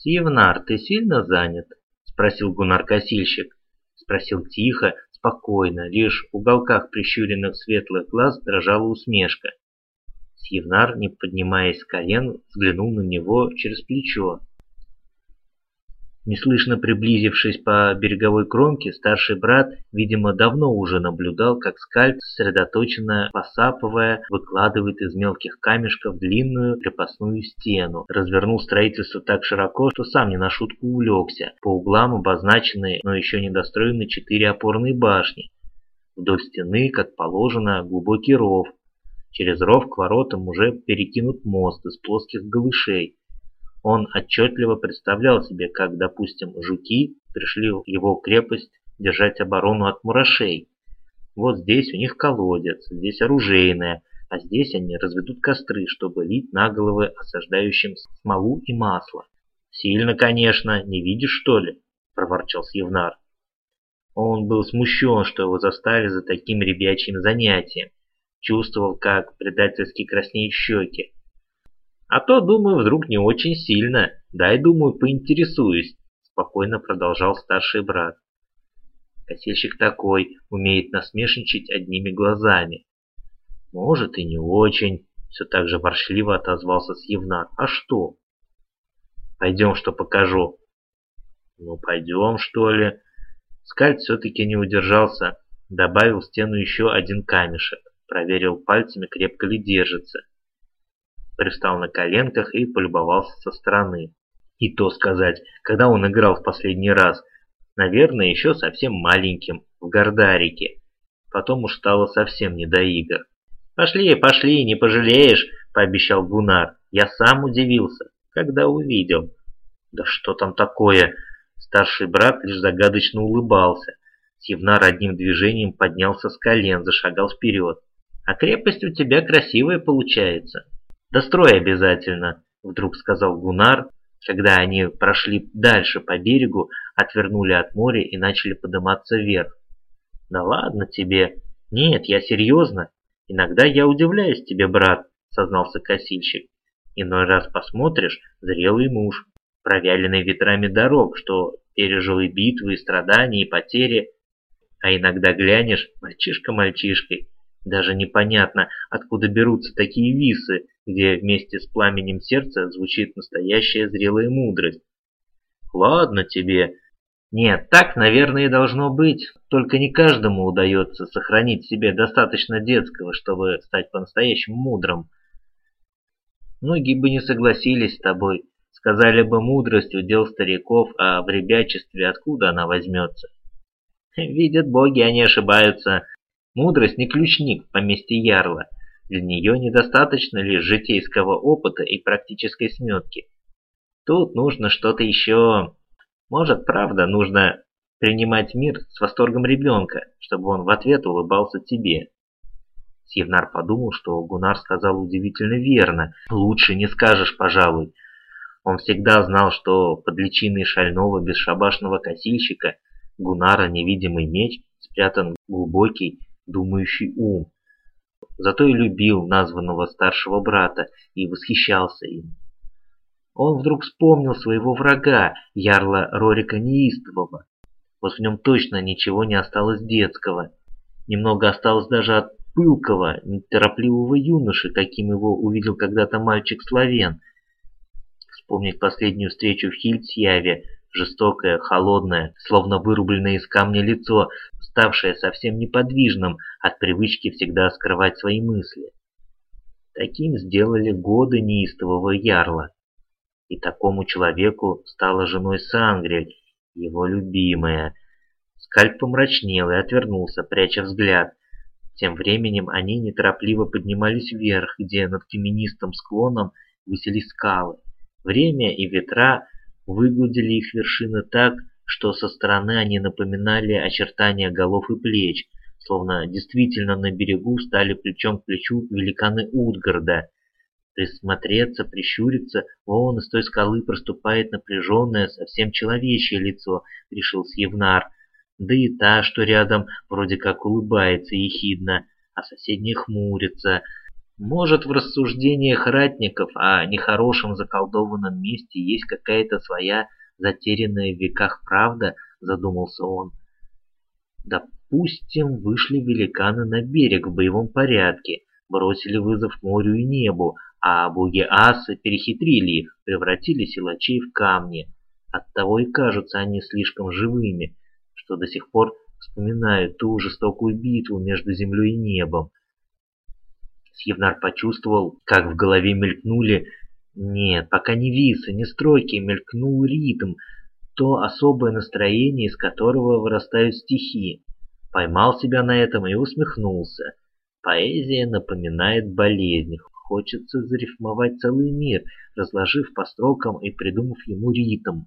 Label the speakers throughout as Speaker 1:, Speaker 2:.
Speaker 1: «Сьевнар, ты сильно занят?» — спросил Гунар-косильщик. Спросил тихо, спокойно, лишь в уголках прищуренных светлых глаз дрожала усмешка. Сьевнар, не поднимаясь с колен, взглянул на него через плечо. Неслышно приблизившись по береговой кромке, старший брат, видимо, давно уже наблюдал, как скальп, сосредоточенно посапывая, выкладывает из мелких камешков длинную крепостную стену. Развернул строительство так широко, что сам не на шутку увлекся. По углам обозначены, но еще не достроены четыре опорные башни. Вдоль стены, как положено, глубокий ров. Через ров к воротам уже перекинут мост из плоских галышей. Он отчетливо представлял себе, как, допустим, жуки пришли в его крепость держать оборону от мурашей. Вот здесь у них колодец, здесь оружейная, а здесь они разведут костры, чтобы лить на головы осаждающим смолу и масло. «Сильно, конечно, не видишь, что ли?» – проворчал Сьевнар. Он был смущен, что его заставили за таким ребячьим занятием. Чувствовал, как предательски краснеют щеки. А то, думаю, вдруг не очень сильно. Дай, думаю, поинтересуюсь, спокойно продолжал старший брат. Косильщик такой, умеет насмешничать одними глазами. Может и не очень, все так же воршливо отозвался Сьевнар. А что? Пойдем, что покажу. Ну, пойдем, что ли. Скальд все-таки не удержался, добавил в стену еще один камешек, проверил пальцами, крепко ли держится привстал на коленках и полюбовался со стороны. И то сказать, когда он играл в последний раз, наверное, еще совсем маленьким, в Гордарике. Потом уж стало совсем не до игр. «Пошли, пошли, не пожалеешь», — пообещал Гунар. Я сам удивился, когда увидел. «Да что там такое?» Старший брат лишь загадочно улыбался. Севнар одним движением поднялся с колен, зашагал вперед. «А крепость у тебя красивая получается». «Дострой обязательно», — вдруг сказал Гунар, когда они прошли дальше по берегу, отвернули от моря и начали подниматься вверх. «Да ладно тебе. Нет, я серьезно. Иногда я удивляюсь тебе, брат», — сознался косильщик. «Иной раз посмотришь, зрелый муж, провяленный ветрами дорог, что пережил и битвы, и страдания, и потери, а иногда глянешь, мальчишка мальчишкой, даже непонятно, откуда берутся такие висы, где вместе с пламенем сердца звучит настоящая зрелая мудрость. Ладно тебе. Нет, так, наверное, и должно быть. Только не каждому удается сохранить в себе достаточно детского, чтобы стать по-настоящему мудрым. Многие бы не согласились с тобой. Сказали бы мудрость удел стариков, а в ребячестве откуда она возьмется? Видят боги, они ошибаются. Мудрость не ключник в поместье Ярла. Для нее недостаточно лишь житейского опыта и практической сметки. Тут нужно что-то еще... Может, правда, нужно принимать мир с восторгом ребенка, чтобы он в ответ улыбался тебе. Сьевнар подумал, что Гунар сказал удивительно верно. Лучше не скажешь, пожалуй. Он всегда знал, что под личиной шального бесшабашного косильщика Гунара невидимый меч спрятан глубокий думающий ум. Зато и любил названного старшего брата и восхищался им. Он вдруг вспомнил своего врага, ярла Рорика Неистового. Вот в нем точно ничего не осталось детского. Немного осталось даже от пылкого, неторопливого юноши, каким его увидел когда-то мальчик-славен. Вспомнить последнюю встречу в Хильцьяве, жестокое, холодное, словно вырубленное из камня лицо, ставшее совсем неподвижным от привычки всегда скрывать свои мысли. Таким сделали годы неистового ярла. И такому человеку стала женой Сангрель, его любимая. Скальп помрачнел и отвернулся, пряча взгляд. Тем временем они неторопливо поднимались вверх, где над каменистым склоном высели скалы. Время и ветра выгудили их вершины так, что со стороны они напоминали очертания голов и плеч, словно действительно на берегу стали плечом к плечу великаны Утгарда. Присмотреться, прищуриться, вон из той скалы проступает напряженное, совсем человечье лицо, решил Сьевнар. Да и та, что рядом, вроде как улыбается ехидно, а соседняя хмурится. Может, в рассуждениях ратников о нехорошем заколдованном месте есть какая-то своя затерянная в веках правда, задумался он. Допустим, вышли великаны на берег в боевом порядке, бросили вызов морю и небу, а боги асы перехитрили их, превратили силачей в камни. Оттого и кажутся они слишком живыми, что до сих пор вспоминают ту жестокую битву между землей и небом. Сьевнар почувствовал, как в голове мелькнули... Нет, пока не висы, не стройки, мелькнул ритм, то особое настроение, из которого вырастают стихи. Поймал себя на этом и усмехнулся. Поэзия напоминает болезнь. Хочется зарифмовать целый мир, разложив по строкам и придумав ему ритм.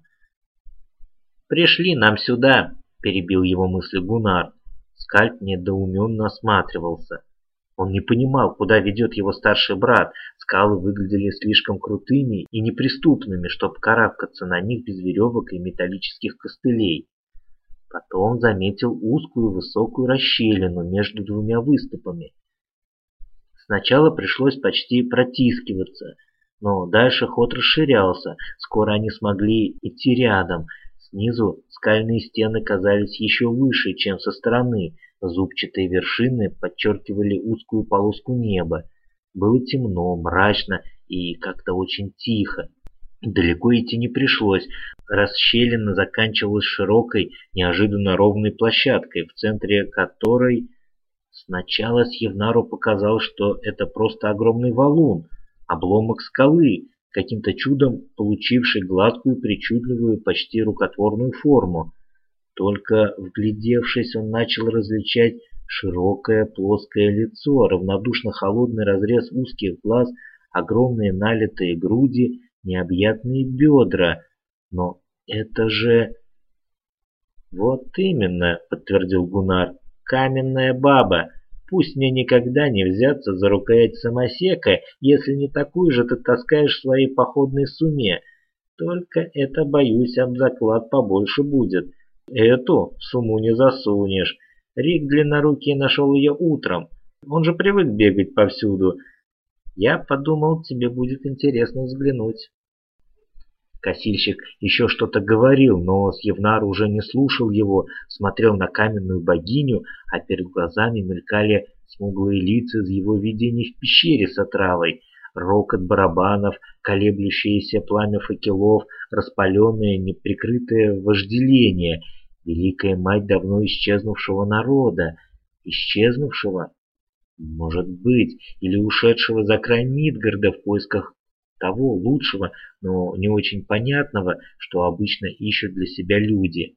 Speaker 1: «Пришли нам сюда!» — перебил его мысли Гунар. Скальп недоуменно осматривался. Он не понимал, куда ведет его старший брат. Скалы выглядели слишком крутыми и неприступными, чтобы карабкаться на них без веревок и металлических костылей. Потом заметил узкую высокую расщелину между двумя выступами. Сначала пришлось почти протискиваться, но дальше ход расширялся, скоро они смогли идти рядом. Снизу скальные стены казались еще выше, чем со стороны, зубчатые вершины подчеркивали узкую полоску неба. Было темно, мрачно и как-то очень тихо. Далеко идти не пришлось. Расщелина заканчивалась широкой, неожиданно ровной площадкой, в центре которой Сначала Сьевнару показалось, что это просто огромный валун, обломок скалы, каким-то чудом получивший гладкую, причудливую, почти рукотворную форму. Только вглядевшись, он начал различать широкое плоское лицо, равнодушно холодный разрез узких глаз, огромные налитые груди, необъятные бедра. Но это же... «Вот именно», — подтвердил Гунар, каменная баба. Пусть мне никогда не взяться за рукоять самосека, если не такую же ты таскаешь в своей походной суме. Только это, боюсь, об заклад побольше будет. Эту в сумму не засунешь. Рик длиннорукий нашел ее утром. Он же привык бегать повсюду. Я подумал, тебе будет интересно взглянуть. Косильщик еще что-то говорил, но Сьевнар уже не слушал его, смотрел на каменную богиню, а перед глазами мелькали смуглые лица из его видений в пещере с отравой, рокот барабанов, колеблющееся пламя факелов, распаленное, неприкрытое вожделение, великая мать давно исчезнувшего народа, исчезнувшего, может быть, или ушедшего за край Мидгарда в поисках того лучшего, но не очень понятного, что обычно ищут для себя люди.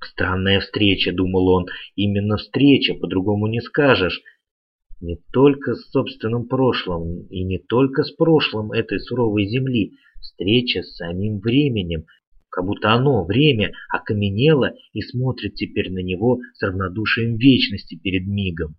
Speaker 1: Странная встреча, думал он, именно встреча, по-другому не скажешь. Не только с собственным прошлым, и не только с прошлым этой суровой земли, встреча с самим временем, как будто оно, время, окаменело и смотрит теперь на него с равнодушием вечности перед мигом.